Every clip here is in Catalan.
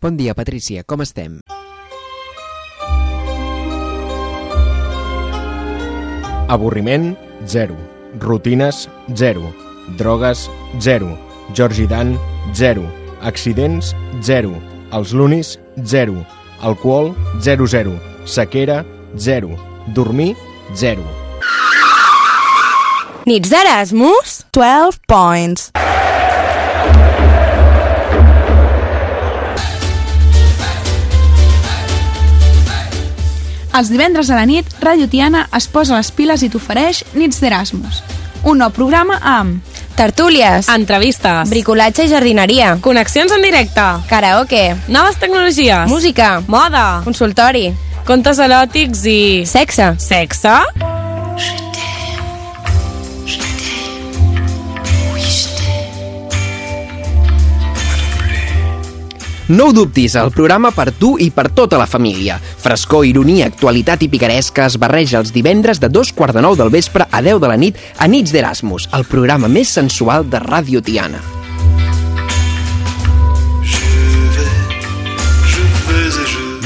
Bon dia, Patrícia, com estem? Avorriment, 0. Rutines, 0. Drogues, 0. Georgi Dan, 0. Accidents, 0. Els lunis, 0. Alcohol, 0-0. Sequera, 0. Dormir, 0. Nits d'Erasmus? 12 points. Els divendres a la nit, Ràdio Tiana es posa les piles i t'ofereix Nits d'Erasmus. Un nou programa amb Tertúlies, Entrevistes. bricolatge i jardineria, Connexions en directe. karaoke, Noves tecnologies. música, Moda. consultori, Contes eròtics i... sexe. Sexe? No ho dubtis, el programa per tu i per tota la família. Frescor, ironia, actualitat i picaresca es barreja els divendres de dos quarts de nou del vespre a 10 de la nit a Nits d'Erasmus, el programa més sensual de Ràdio Tiana.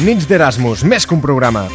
Nits d'Erasmus, més que un programa.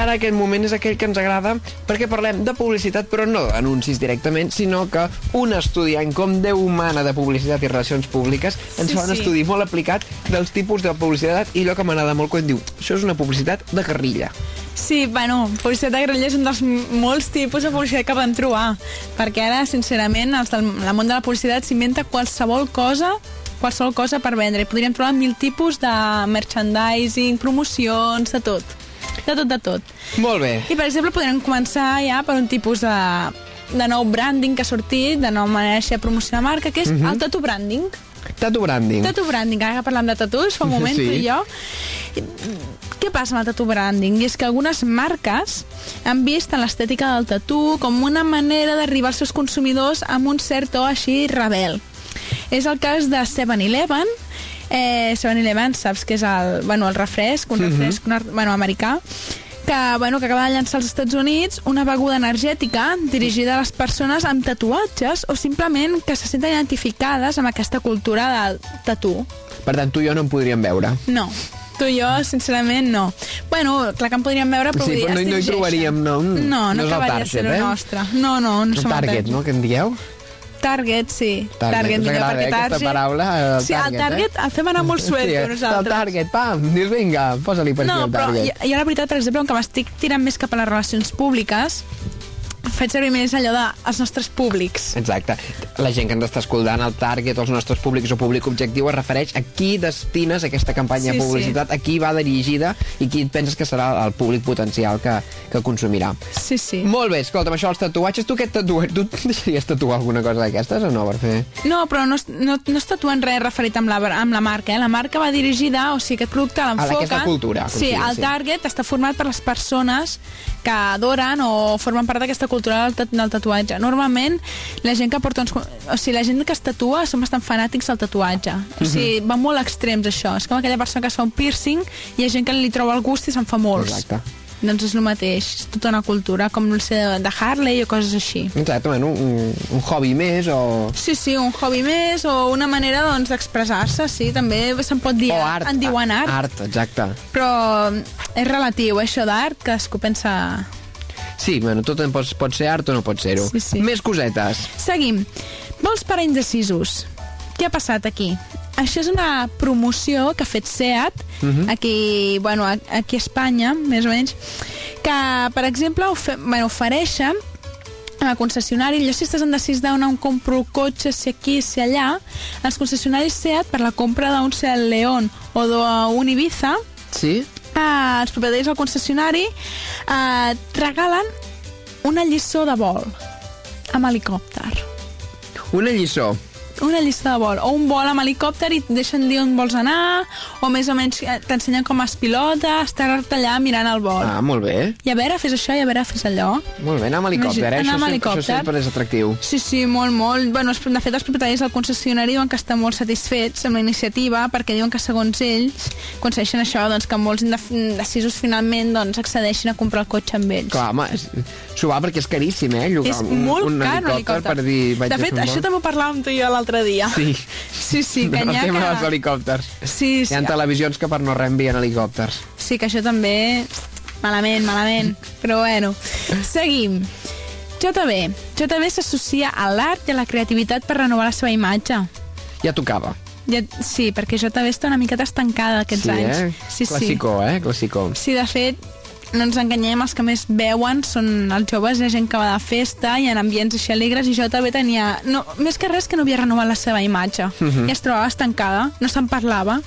Ara aquest moment és aquell que ens agrada perquè parlem de publicitat, però no d'anuncis directament, sinó que un estudiant com Déu humana de publicitat i relacions públiques ens Sí, fa un sí. estudi molt aplicat dels tipus de publicitat i allò que m'agrada molt quan diu això és una publicitat de carrilla. Sí, bueno, publicitat de grella és un dels molts tipus de publicitat que van trobar, perquè ara, sincerament, els del el món de la publicitat s'inventa qualsevol cosa qualsevol cosa per vendre. Podríem trobar mil tipus de merchandising, promocions, de tot. De tot, de tot. Molt bé. I, per exemple, podríem començar ja per un tipus de, de nou branding que ha sortit, de nova manera de promocionar marca, que és el tattoo branding. Tattoo branding. Tattoo branding, ara que parlem de tatus, fa un moment, Sí. tu i jo. Què passa amb el tattoo branding? I és que algunes marques han vist en l'estètica del tattoo com una manera d'arribar als seus consumidors amb un cert to així rebel. És el cas de 7-Eleven, eh, 7-Eleven, saps que és el, bueno, el refresc, un refresc un, ar- bueno, americà, que, bueno, que acaba de llançar als Estats Units una beguda energètica dirigida a les persones amb tatuatges o simplement que se senten identificades amb aquesta cultura del tatu. Per tant, tu i jo no en podríem veure. No. Tu i jo, sincerament, no. Bueno, clar que en podríem veure, però Sí, però no- no hi trobaríem, no, mm, No, no, no el acabaria de ser el eh? nostre. No, no, no som el target, no?, que en dieu? Target, sí. Target, us millor, perquè eh, aquesta target- paraula, el sí, target, el target eh? el fem anar molt suelto, Hòstia, nosaltres. El target, pam, dius vinga, posa-li per No, aquí el però target. jo, jo la veritat, per exemple, com que m'estic tirant més cap a les relacions públiques, faig servir més allò de els nostres públics. Exacte. La gent que ens està escoltant, el target, els nostres públics o públic objectiu es refereix a qui destines aquesta campanya Sí, de sí. publicitat, a qui va dirigida i qui et penses que serà el públic potencial que, que consumirà. Sí, sí. Molt bé, escolta'm, això els tatuatges, tu aquest tatuatge, tu et deixaries tatuar alguna cosa d'aquestes o no, per fer? No, però no, no, no es tatuen res referit amb la, amb la marca. Eh? La marca va dirigida, o sigui, aquest producte l'enfoca... d'aquesta cultura, com Sí, el sí. target està format per les persones que adoren o formen part d'aquesta cultura del, tat- del tatuatge. Normalment, la gent que porta uns... O sigui, la gent que es tatua són bastant fanàtics del tatuatge. O sigui, Mhm. va molt extrems, això. És com aquella persona que es fa un piercing i hi ha gent que li troba el gust i se'n fa molts. Exacte. Doncs és el mateix, és tota una cultura, com el ser de Harley o coses així. Exacte, bueno, un, un hobby més o... Sí, sí, un hobby més o una manera doncs, d'expressar-se, sí, també se'n pot dir o art. en diuen art, Art, exacte. però és relatiu, això d'art, cadascú pensa... Sí, bueno, tot pot, pot ser art o no pot ser-ho. Sí, sí. Més cosetes. Seguim. Vols parar indecisos? Què ha passat aquí? Això és una promoció que ha fet SEAT, Mhm. aquí, bueno, aquí a Espanya, més o menys, que, per exemple, ofe bueno, ofereixen a concessionari, allò si estàs indecís d'on on compro el cotxe, si aquí, si allà, els concessionaris SEAT, per la compra d'un Seat León o d'un Ibiza, Sí? Eh, els propietaris del concessionari eh, et regalen una lliçó de vol amb helicòpter. Una lliçó. Una lliçó de vol. O un vol amb helicòpter i et deixen dir on vols anar, o més o menys eh, t'ensenyen com es pilota, estar allà mirant el vol. Ah, molt bé. I a veure, fes això, i a veure, fes allò. Molt bé, anar amb helicòpter, eh? Anar amb això, sempre- helicòpter. això sempre és atractiu. Sí, sí, molt, molt. Bueno, de fet, els propietaris del concessionari diuen que estan molt satisfets amb la iniciativa perquè diuen que, segons ells, aconsegueixen això, doncs, que molts indecisos finalment doncs, accedeixin a comprar el cotxe amb ells. Clar, home, és- s'ho va perquè és caríssim, eh? Llogar és un, molt un car, un helicòpter, helicòpter. per dir... De fet, això també ho parlàvem tu i jo l'altre dia. Sí. Sí, sí, que n'hi ha tema que... dels helicòpters. Sí, Hi sí, ha televisions que per no res envien helicòpters. sí, que això també... Malament, malament. Però bueno, seguim. JB. JB s'associa a l'art i a la creativitat per renovar la seva imatge. Ja tocava. Ja, sí, perquè JB està una miqueta estancada aquests sí, anys. Eh? Sí, sí. Clàssico, eh? Clàssico. Sí, de fet, no ens enganyem, els que més veuen són els joves, la gent que va de festa i en ambients així alegres, i jo també tenia... No, més que res que no havia renovat la seva imatge. Uh -huh. I es trobava estancada, no se'n parlava.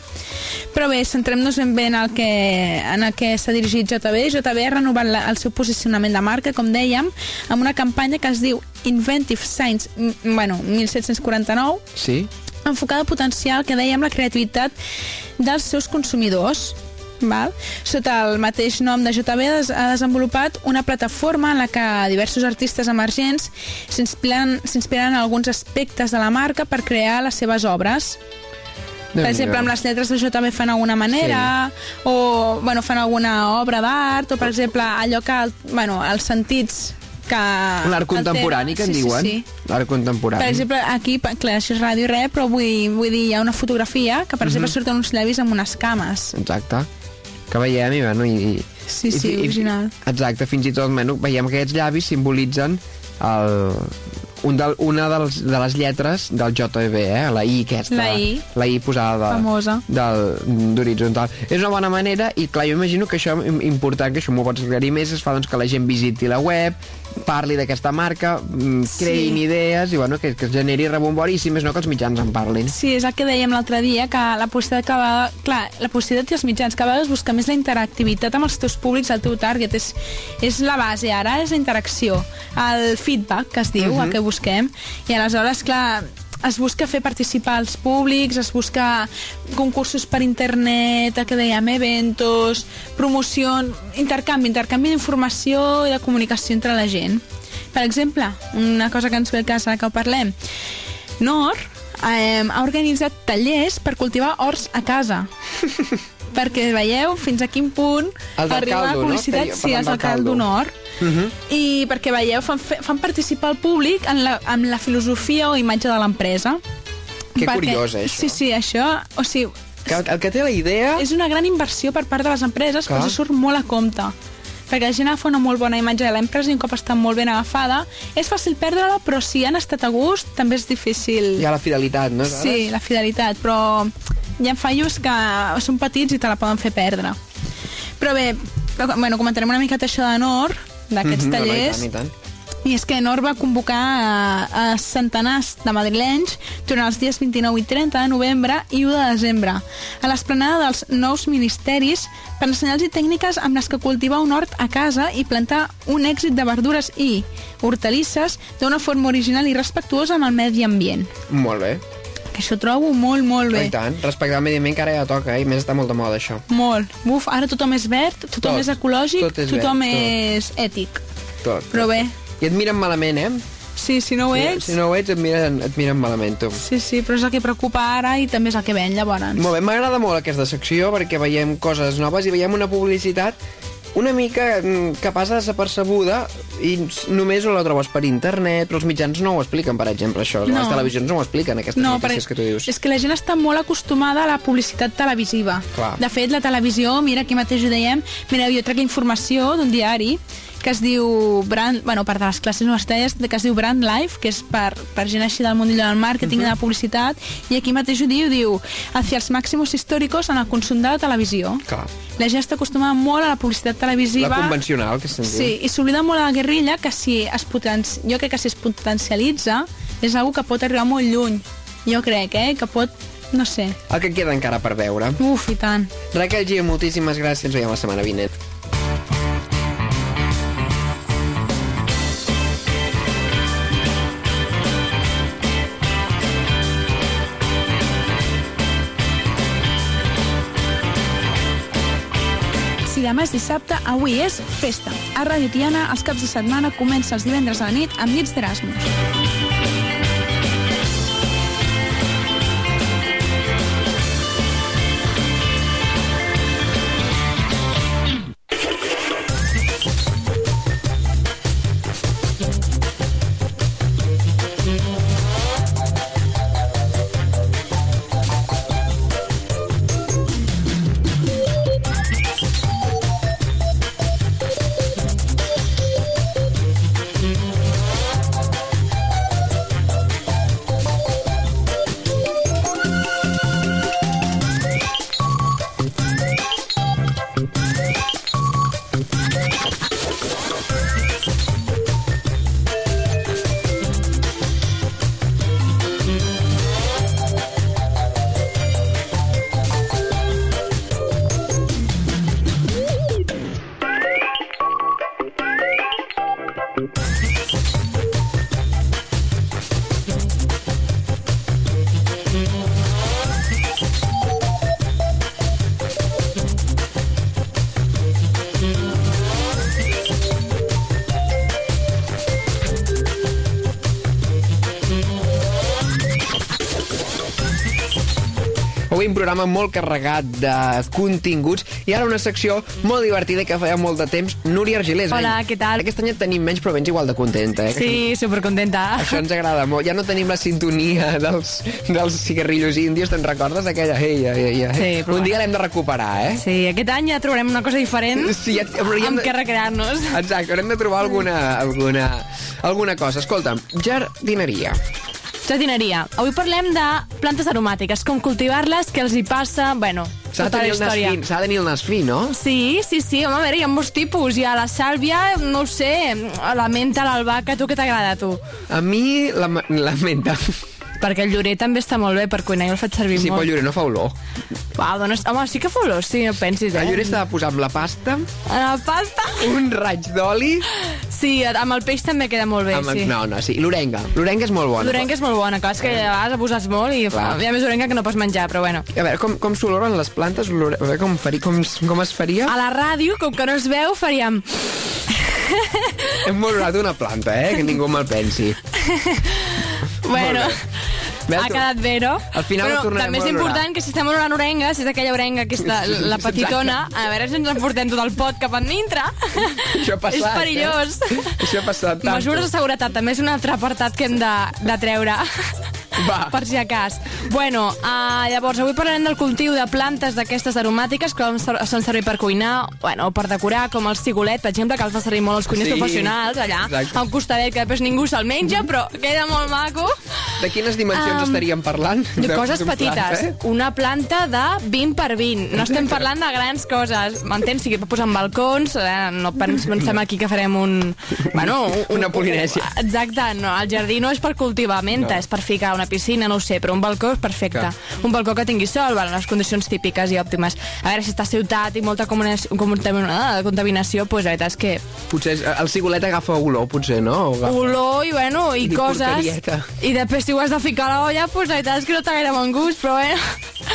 Però bé, centrem-nos ben bé en el que, en el que s'ha dirigit JB. JB ha renovat la, el seu posicionament de marca, com dèiem, amb una campanya que es diu Inventive Science, bueno, 1749, Sí? enfocada a potenciar el que dèiem la creativitat dels seus consumidors Val? Sota el mateix nom de JB des- ha desenvolupat una plataforma en la que diversos artistes emergents s'inspiren en alguns aspectes de la marca per crear les seves obres. Per exemple, amb les lletres de JB fan alguna manera, sí. o bueno, fan alguna obra d'art, o per exemple, allò que, el, bueno, els sentits que... L'art contemporani, que en sí, diuen. Sí, sí. L'art contemporani. Per exemple, aquí, clar, això és ràdio i res, però vull, vull dir, hi ha una fotografia que, per exemple, surten uns llavis amb unes cames. Exacte. Que veiem i, bueno, i... i Sí, sí, i, original. Exacte, fins i tot bueno, veiem que aquests llavis simbolitzen el, un del, una dels, de les lletres del JB, eh? la I aquesta. La I. La I posada de, Famosa. del- d'horitzontal. És una bona manera i clar, jo imagino que això im- important, que això m'ho pots aclarir més, es fa doncs, que la gent visiti la web, parli d'aquesta marca, mm, creïn Sí. idees i bueno, que, que es generi rebombori i si més no que els mitjans en parlin. Sí, és el que dèiem l'altre dia, que la publicitat que va... Clar, la publicitat i els mitjans cada vegada es busca més la interactivitat amb els teus públics, el teu target. És, és la base, ara és la interacció. El feedback, que es diu, uh -huh. el que busquem. I aleshores, clar, es busca fer participar els públics, es busca concursos per internet, el que dèiem, eventos, promoció, intercanvi, intercanvi d'informació i de comunicació entre la gent. Per exemple, una cosa que ens ve al cas que ho parlem, Nor eh, ha organitzat tallers per cultivar horts a casa. perquè veieu fins a quin punt El arriba caldo, la no? publicitat, sí, parlant és el del caldo. caldo nord. Uh -huh. I perquè veieu, fan, fan participar el públic en la, en la filosofia o imatge de l'empresa. Que Perquè- curiós, eh, això. Sí, sí, això... O sigui, Que, el que té la idea... és una gran inversió per part de les empreses, Clar. però surt molt a compte perquè la gent agafa una molt bona imatge de l'empresa i un cop està molt ben agafada és fàcil perdre-la, però si han estat a gust també és difícil Hi ha la fidelitat, no? Sí, la fidelitat, però hi ha fallos que són petits i te la poden fer perdre. Però bé, bueno, comentarem una miqueta això de Nor, d'aquests Mhm, no, no, i tallers. tant, i tant. I és que Nor va convocar a, a centenars de madrilenys durant els dies 29 i 30 de novembre i 1 de desembre a l'esplanada dels nous ministeris per ensenyar-los tècniques amb les que cultivar un hort a casa i plantar un èxit de verdures i hortalisses d'una forma original i respectuosa amb el medi ambient. Molt bé. Que això ho trobo molt, molt bé. I tant. Respectar el medi ambient que ara ja toca, eh? i més està molt de moda això. Molt. Buf, ara tothom és verd, tothom Tot. és ecològic, Tot és tothom verd, tot. és ètic. Tot. Però bé, I et miren malament, eh? sí, si no ho ets... Si no ho ets, et miren, et miren malament, tu. Sí, sí, però és el que preocupa ara i també és el que ven, llavors. Molt bé, m'agrada molt aquesta secció perquè veiem coses noves i veiem una publicitat una mica mm, que passa desapercebuda i només la trobes per internet, però els mitjans no ho expliquen, per exemple, això. No. Les televisions no ho expliquen, aquestes No, notícies que tu dius. és que la gent està molt acostumada a la publicitat televisiva. Clar. De fet, la televisió, mira, aquí mateix ho dèiem, mireu, jo trec informació d'un diari que es diu Brand, bueno, part de les classes universitàries que es diu Brand Life, que és per, per gent així del mundillo del màrqueting i de la publicitat, i aquí mateix ho diu, diu hacia els màximos històricos en el consum de la televisió. Clar. La gent està acostumada molt a la publicitat televisiva. La convencional, que se'n diu. Sí, i s'oblida molt de la guerrilla que si es potenci... jo crec que si es potencialitza és algo que pot arribar molt lluny. Jo crec, eh, que pot, no sé, El que queda encara per veure. uf, i tant. Raquel Gio, moltíssimes gràcies. Ens veiem la setmana vinent. Demà és dissabte, avui és festa. A Ràdio Tiana, els caps de setmana comença els divendres a la nit amb nits d'Erasmus. Programa molt carregat de continguts i ara una secció molt divertida que feia molt de temps. Núria Argilés. Hola, ven. què tal? Aquest any et tenim menys, però vens igual de contenta, eh? Sí, supercontenta. Això ens agrada molt. Ja no tenim la sintonia dels, dels cigarrillos índios, te'n recordes d'aquella? Ei, ei, ei, ei. Sí, però Un dia l'hem de recuperar, eh? Sí, aquest any ja trobarem una cosa diferent Sí, ja, amb de- què recrear-nos. Exacte, haurem de trobar alguna, alguna, alguna cosa. Escolta'm, jardineria. Jardineria. Avui parlem de plantes aromàtiques, com cultivar-les, què els hi passa, bueno, S'ha de tota la tenir el nas història. fi, s'ha de tenir el nas fi, no? Sí, sí, sí, home, a veure, hi ha molts tipus. Hi ha la sàlvia, no ho sé, la menta, l'albahaca, tu què t'agrada, tu? A mi la, la menta. Perquè el llorer també està molt bé per cuinar, jo el faig servir Sí, però molt. el llorer no fa olor. Uau, doncs, home, sí que fa olor, sí, no pensis, eh? El llorer s'ha de posar amb la pasta, A la pasta? un raig d'oli... Sí, amb el peix també queda molt bé, amb- sí. No, no, sí. L'orenga. L'orenga és molt bona. L'orenga és molt bona, clar, és que a vegades abuses molt i fa, hi ha més orenga que no pots menjar, però bueno. A veure, com, com s'oloren les plantes? A veure, com, faria, com, com es faria? A la ràdio, com que no es veu, faríem... Hem olorat una planta, eh? Que ningú me'l pensi. Bueno, Bé, ha quedat bé, no? Al final Però tornarem també és important que si estem olorant orenga, si és aquella orenga que és la, la petitona, a veure si ens emportem tot el pot cap endintre. Això ha passat, És perillós. Eh? Això ha passat tant. Mesures de seguretat, també és un altre apartat que hem de, de treure. Va. Per si a cas. Bueno, uh, llavors, avui parlarem del cultiu de plantes d'aquestes aromàtiques que fan servir per cuinar, bueno, per decorar, com el cigolet, per exemple, que els fa servir molt els cuiners Sí, professionals, allà, exacte. a un costadet que després ningú se'l menja, però queda molt maco. De quines dimensions Am, estaríem parlant? De coses d'un petites. plat, eh? Una planta de 20 per 20. No estem parlant de grans coses. M'entens? Si pot posar en balcons, eh, no pens- pensem aquí que farem un... Bueno, un, Una Polinèsia. Exacte, no, el jardí no és per cultivar menta, No. és per ficar una piscina, no ho sé, però un balcó és perfecte. Clar. Un balcó que tingui sol, bueno, les condicions típiques i òptimes. A veure, si està a ciutat i molta comunació, contaminació, pues, la veritat és que Potser el cigolet agafa olor, potser, no? O agafa... olor i, bueno, i, I coses. I després si ho has de ficar a l'olla, pues la veritat és que no gaire bon gust, però bueno,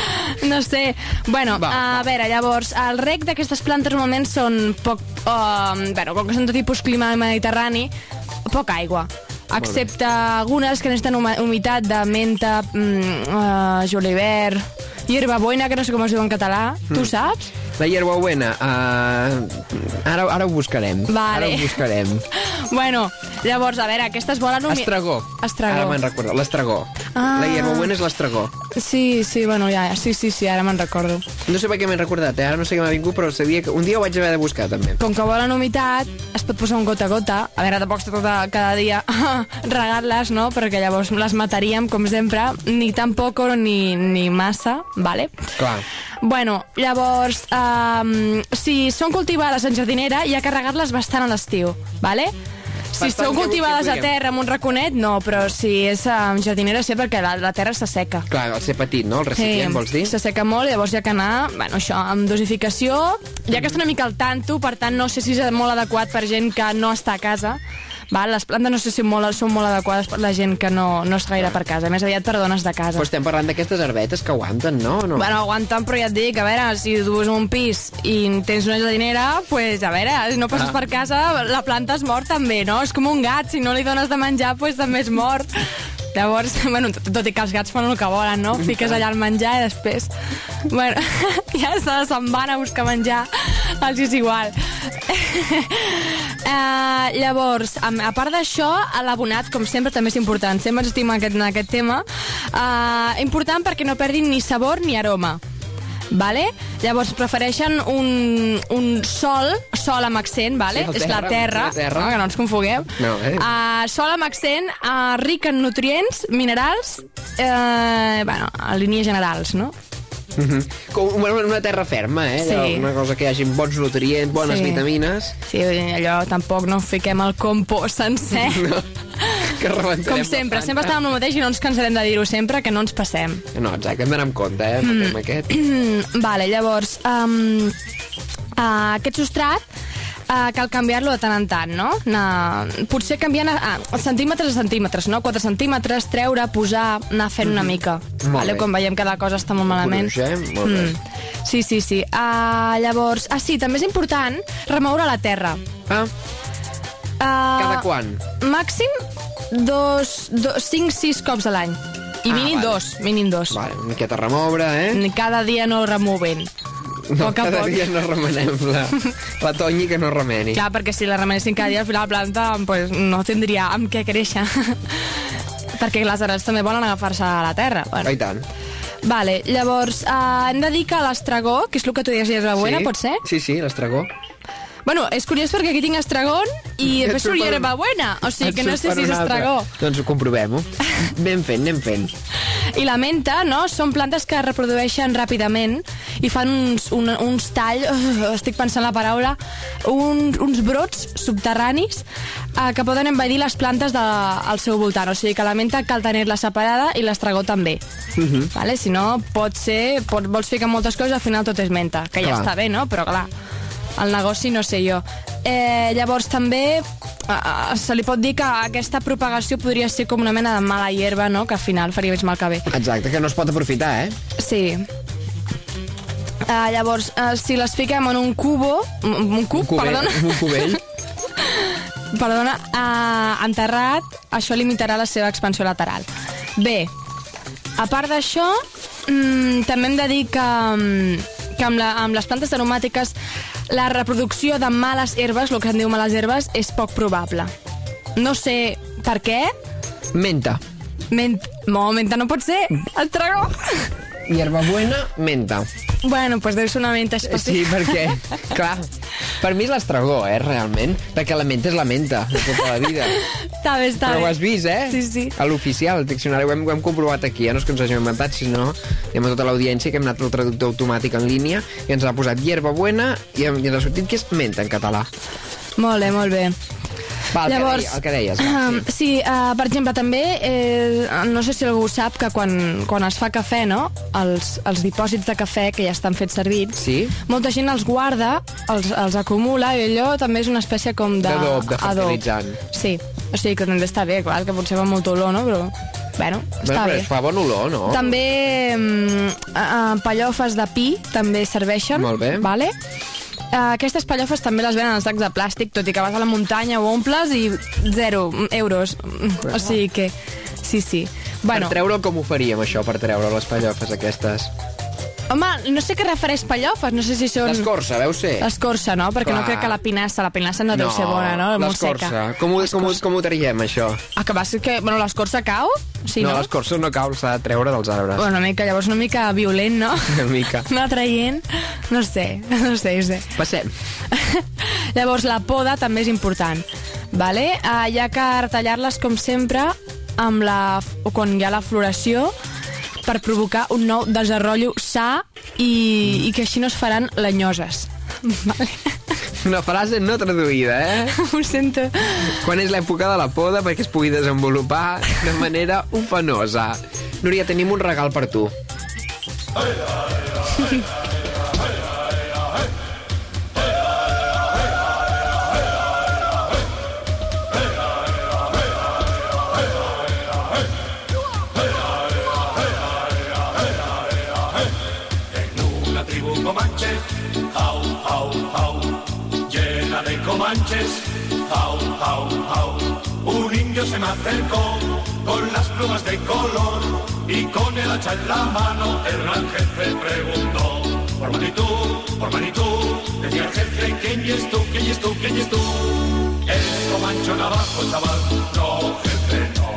no sé. Bueno, Va, a va. veure, llavors, el rec d'aquestes plantes normalment són poc... Uh, bueno, com que són de tipus clima mediterrani, poca aigua excepte algunes que necessiten humitat de menta, mm, uh, julivert, hierbabuena, que no sé com es diu en català. Tu saps? La hierbabuena, uh, ara, ara ho buscarem. Vale. Ara ho buscarem. Bueno, llavors, a veure, aquestes volen... un- Estragó. Estragó. Ara me'n recordo, l'estragó. Ah. La hierbabuena és l'estragó. Sí, sí, bueno, ja, sí, sí, sí, ara me'n recordo. No sé per què m'he recordat, eh? ara no sé què m'ha vingut, però sabia que un dia ho vaig haver de buscar, també. Com que volen humitat, es pot posar un gota a gota. A veure, tampoc està tota, cada dia regar-les, no? Perquè llavors les mataríem, com sempre, ni tan poc ni, ni massa, vale? Clar. Bueno, llavors, um, si són cultivades en jardinera, hi ha que regar-les bastant a l'estiu, vale? Si Bastant són cultivades a terra amb un raconet, no, però si és en jardinera sí, perquè la, la terra s'asseca. Clar, al ser petit, no? El recipient, vols dir? s'asseca molt, llavors hi ha que anar, bueno, això, amb dosificació, ja que està una mica al tanto, per tant, no sé si és molt adequat per gent que no està a casa, Val? Les plantes no sé si molt, són molt adequades per la gent que no, no està gaire per casa, més aviat per dones de casa. Però estem parlant d'aquestes herbetes que aguanten, no? no? Bueno, aguanten, però ja et dic, a veure, si tu és un pis i tens una jardinera, pues, a veure, si no passes Ah. per casa, la planta es mor també, no? És com un gat, si no li dones de menjar, pues, també es mor. Llavors, bueno, tot, tot i que els gats fan el que volen, no? Fiques allà el menjar i després... Bueno, ja se- se'n van a buscar menjar, els és igual. Uh, llavors, a, part d'això, l'abonat, com sempre, també és important. Sempre ens estima aquest, en aquest tema. Uh, important perquè no perdin ni sabor ni aroma. Vale? Llavors prefereixen un, un sol, sol amb accent, vale? Sí, el és la terra, terra, la terra. No, que no ens confogueu. No, eh? Uh, sol amb accent, uh, ric en nutrients, minerals, uh, bueno, en línies generals, no? Com una, una terra ferma, eh? Sí. Allò, Una cosa que hi hagi bons nutrients, bones Sí. vitamines... Sí, allò tampoc no fiquem el compost sencer. No, que rebentarem Com sempre, sempre estàvem el mateix i no ens cansarem de dir-ho sempre, que no ens passem. No, exacte, hem d'anar amb compte, eh? Mm. amb tema aquest. vale, llavors, um, uh, aquest substrat uh, cal canviar-lo de tant en tant, no? Na, potser canviant a, a centímetres a centímetres, no? 4 centímetres, treure, posar, anar fent una mica. Mhm. Molt vale? Quan veiem que la cosa està molt malament. Eh? Molt bé. Sí, sí, sí. Uh, llavors, ah, sí, també és important remoure la terra. Ah, Uh, cada quan? Màxim dos, dos, cinc, sis cops a l'any. I Ah, mínim vale. dos, mínim dos. Vale, una miqueta remoure, eh? Cada dia no removent. No, poc a cada poc. dia no remenem la, la Tonyi que no remeni. Clar, perquè si la remenessin cada dia, al final la planta pues, no tindria amb què créixer. perquè les arrels també volen agafar-se a la terra. Bueno. I tant. Vale, llavors, uh, hem de dir que l'estragó, que és el que tu deies, és la buena, sí? pot ser? Sí, sí, l'estragó. Bueno, és curiós perquè aquí tinc estragón i després surt hierba buena. O sigui que no sé si és estragó. Doncs ho comprovem-ho. Anem fent, anem fent. I la menta, no? Són plantes que es reprodueixen ràpidament i fan uns, un, uns talls, uh, estic pensant la paraula, un, uns brots subterranis uh, que poden envair les plantes de, al seu voltant. O sigui que la menta cal tenir-la separada i l'estragó també. Uh Mhm. -huh. vale? Si no, pot ser... Pot, vols ficar moltes coses, al final tot és menta, que ja Clar. està bé, no? Però clar, el negoci no sé jo. Eh, llavors també uh, se li pot dir que aquesta propagació podria ser com una mena de mala hierba, no? Que al final faria més mal que bé. Exacte, que no es pot aprofitar, eh? Sí. Uh, llavors, uh, si les fiquem en un cubo, un, cub, Un cubell, perdona, un cubell. perdona uh, enterrat, això limitarà la seva expansió lateral. Bé, a part d'això, mm, també hem de dir que, mm, que amb, la, amb les plantes aromàtiques la reproducció de males herbes, el que en diu males herbes, és poc probable. No sé per què, Menta. Ment no, menta no pot ser, el tragó. Hierbabuena, menta. Bueno, pues deu ser una menta específica. Sí, perquè, clar, per mi és l'estragó, eh, realment, perquè la menta és la menta de tota la vida. Està bé, està Però ho has vist, eh? Sí, sí. A l'oficial, el diccionari, ho hem, ho hem comprovat aquí, ja no és que ens hàgim inventat, sinó hi ha tota l'audiència que hem anat al traductor automàtic en línia i ens ha posat hierba buena i, i ens ha sortit que és menta en català. Molt bé, molt bé. Va, el, Llavors, el que deies, va, sí. sí, uh, per exemple, també, eh, no sé si algú sap que quan, quan es fa cafè, no?, els, els dipòsits de cafè que ja estan fets servits, Sí? molta gent els guarda, els, els acumula, i allò també és una espècie com de... D'adob, de adob. fertilitzant. Sí, o sigui que també està bé, clar, que potser va molt olor, no?, però, bueno, està Però bé. fa bon olor, no? També um, uh, pallofes de pi també serveixen. Molt bé. Vale? Uh, aquestes pallofes també les venen en sacs de plàstic, tot i que vas a la muntanya, ho omples i zero euros. O sigui que, sí, sí. Per Bueno, treure com ho faríem, això, per treure les pallofes aquestes? Home, no sé què refereix pallofes, no sé si són... L'escorça, deu ser. L'escorça, no? Perquè no Clar. crec que la pinassa, la pinassa no, deu ser bona, no? Molt l'escorça. seca. Com, ho, com, ho, com ho traiem, això? Ah, que va ser que... Bueno, l'escorça cau? Sí, no? no, l'escorça no cau, s'ha de treure dels arbres. Bueno, una mica, llavors una mica violent, no? Una mica. Anar traient, no sé, no sé, no sé. Passem. Llavors, la poda també és important. Vale? Uh, hi ha que retallar-les, com sempre, amb la, o quan hi ha la floració, per provocar un nou desenrotllo sa i, i que així no es faran lenyoses. Vale? Una frase no traduïda, eh? Ho sento. Quan és l'època de la poda perquè es pugui desenvolupar de manera ufanosa. Núria, tenim un regal per tu. una plumas de color y con el hacha en la mano el gran jefe preguntó. Por magnitud, por magnitud, decía el jefe, ¿quién es tú, quién es tú, quién es tú? El comancho navajo, chaval, no, jefe, no.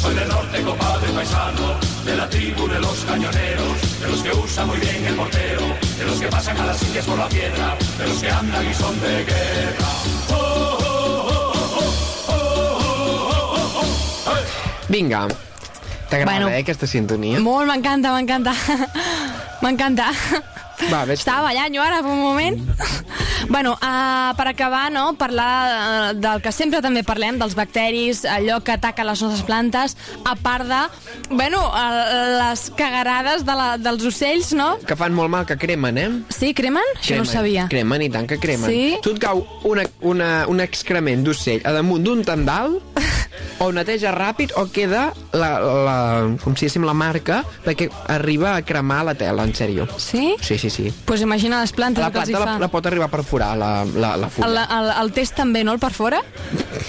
Soy del norte, compadre paisano, de la tribu de los cañoneros, de los que usan muy bien el mortero, de los que pasan a las indias por la piedra, de los que andan y son de guerra. Vinga. T'agrada, Bueno. eh, aquesta sintonia? Molt, m'encanta, m'encanta. m'encanta. Va, ves Estava ballant jo ara per un moment. bueno, uh, per acabar, no, parlar uh, del que sempre també parlem, dels bacteris, allò que ataca les nostres plantes, a part de, bueno, uh, les cagarades de la, dels ocells, no? Que fan molt mal, que cremen, eh? Sí, cremen? Això no ho sabia. Cremen, i tant que cremen. Sí? Tu et cau una, una, un excrement d'ocell a damunt d'un tendal, o neteja ràpid o queda la, la, com si diguéssim la marca perquè arriba a cremar la tela, en sèrio. Sí? Sí, sí, sí. Pues imagina les plantes La el que els hi la, la pot arribar a perforar, la, la, la El, fulla. el, el test també, no? El per fora?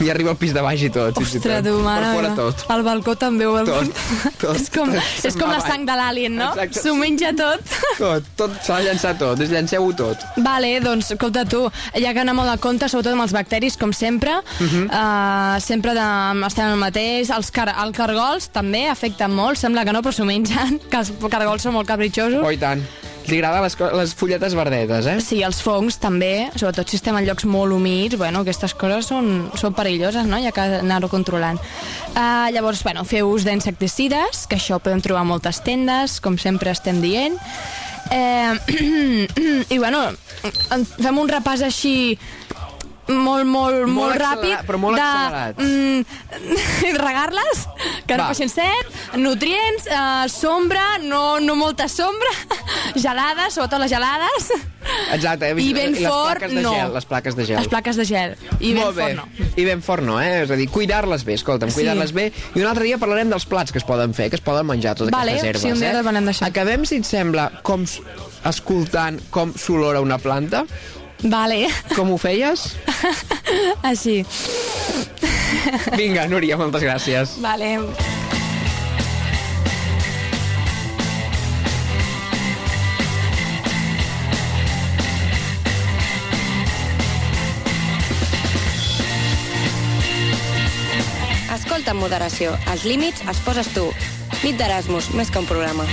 I arriba al pis de baix i tot. Ostres, tot. tu, mare Per fora meva. tot. El balcó també ho Tot, tot. és com, Se'n és com la sang de l'alien, no? S'ho menja tot. Tot, tot, s'ha de llançar tot, us llanceu-ho tot. Vale, doncs, escolta tu, ha que anar molt de compte, sobretot amb els bacteris, com sempre. Uh. -huh. uh, sempre de, estem el mateix. Els, car els cargols també afecten molt, sembla que no, però s'ho mengen, que els cargols són molt capritxosos. Oh, i tant. Els agrada les, les fulletes verdetes, eh? Sí, els fongs també, sobretot si estem en llocs molt humits, bueno, aquestes coses són, són perilloses, no? Hi ha que anar-ho controlant. Uh, llavors, bueno, fer ús d'insecticides, que això ho podem trobar a moltes tendes, com sempre estem dient. Eh, I bueno, en- fem un repàs així molt, molt, molt, Molt ràpid però molt de mm, regar-les que no facin set, nutrients eh, sombra, no, no molta sombra gelades, sobretot les gelades Exacte, vist- i ben les fort plaques de no gel, les plaques de gel. les plaques de gel i ben Molt bé. fort no I ben fort no, eh? És a dir, cuidar-les bé, escolta'm, Sí. cuidar-les bé. I un altre dia parlarem dels plats que es poden fer, que es poden menjar, totes Vale, aquestes herbes. sí, un dia eh? parlem d'això. Acabem, si et sembla, com, escoltant com s'olora una planta. Vale, Com ho feies? així Vinga, Núria, moltes gràcies. vale. Escolta amb moderació. Els límits els poses tu. Nit d'Erasmus, més que un programa.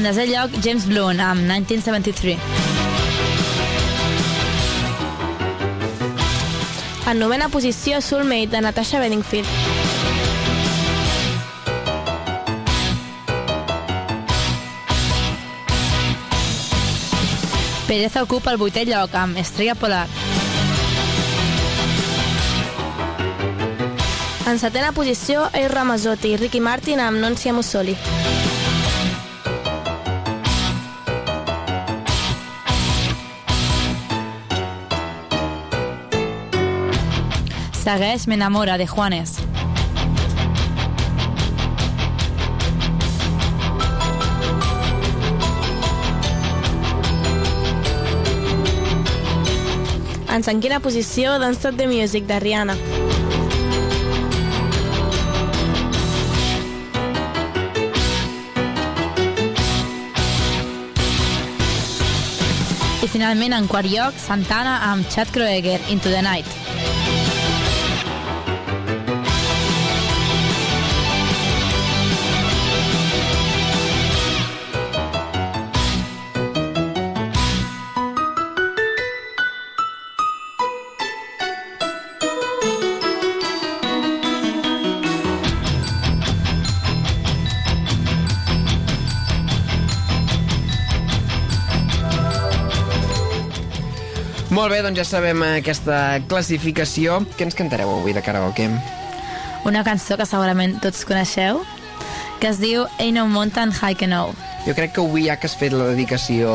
En desè lloc, James Blunt, amb 1973. En novena posició, Soulmate, de Natasha Bedingfield. Pereza ocupa el vuitè lloc, amb Estrella Polar. En setena posició, Eir Ramazzotti i Ricky Martin amb Non siamo soli. Segueix M'enamora, de Juanes. En cinquena posició, Don't Stop the Music, de Rihanna. I finalment, en quart lloc, Santana amb Chad Kroeger, Into the Night. Molt bé, doncs ja sabem aquesta classificació. Què ens cantareu avui de karaoke? Una cançó que segurament tots coneixeu, que es diu Ain't No Mountain High Can Know. Jo crec que avui, ja que has fet la dedicació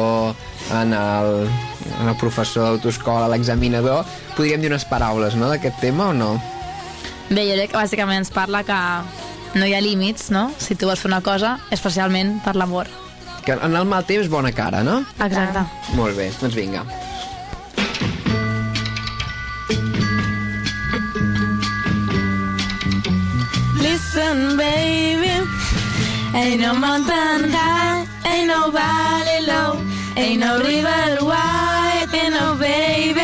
en el, en el professor d'autoescola, l'examinador, podríem dir unes paraules, no?, d'aquest tema, o no? Bé, jo crec que bàsicament ens parla que no hi ha límits, no? Si tu vols fer una cosa, especialment per l'amor. Que en el mal temps, bona cara, no? Exacte. Molt bé, doncs vinga. Listen, baby, ain't no mountain high, ain't no valley low, ain't no river wide, ain't no baby.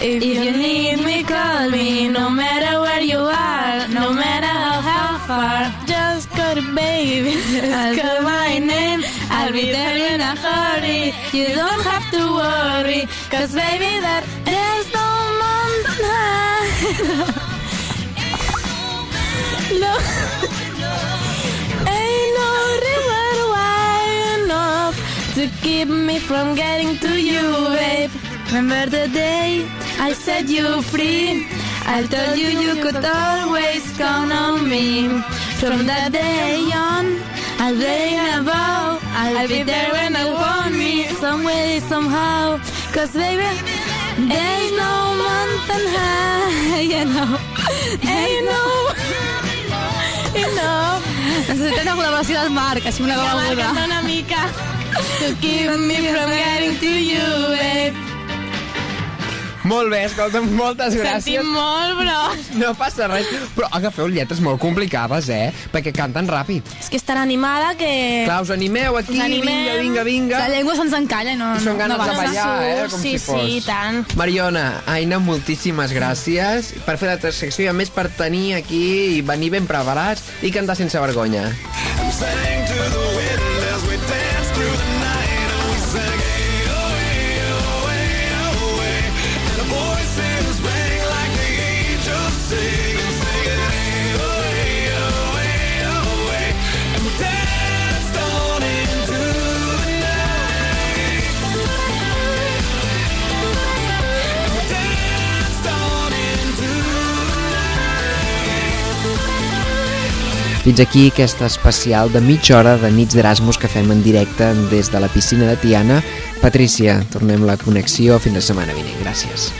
If you need me, call me, no matter where you are, no matter how, far. Just call it, baby, just call my name, I'll be there in a hurry. You don't have to worry, cause baby, that there's no mountain high. No. Ain't no river wide enough to keep me from getting to you, babe. Remember the day I set you free? I told you you could always count on me. From that day on, I'll be above. I'll be there when I want me, some way, somehow. Cause baby, there's no mountain high, you know. Ain't no... Know. Necessitem una col·laboració del Marc, així una cosa aguda. cantar una mica To keep me from getting to you, babe Molt bé, escolta'm, moltes gràcies. Sentim molt, però... No passa res, però agafeu lletres molt complicades, eh? Perquè canten ràpid. És que és tan animada que... Clar, us animeu aquí, Us animem. vinga, vinga, vinga. La llengua se'ns encalla i no, I són no, ganes no de va. ballar, eh? Com sí, si fos. sí, tant. Mariona, Aina, moltíssimes gràcies per fer la secció i a més per tenir aquí i venir ben preparats i cantar sense vergonya. Sang to the wind Fins aquí aquesta especial de mitja hora de nits d'Erasmus que fem en directe des de la piscina de Tiana. Patrícia, tornem la connexió fins la setmana vinent. Gràcies.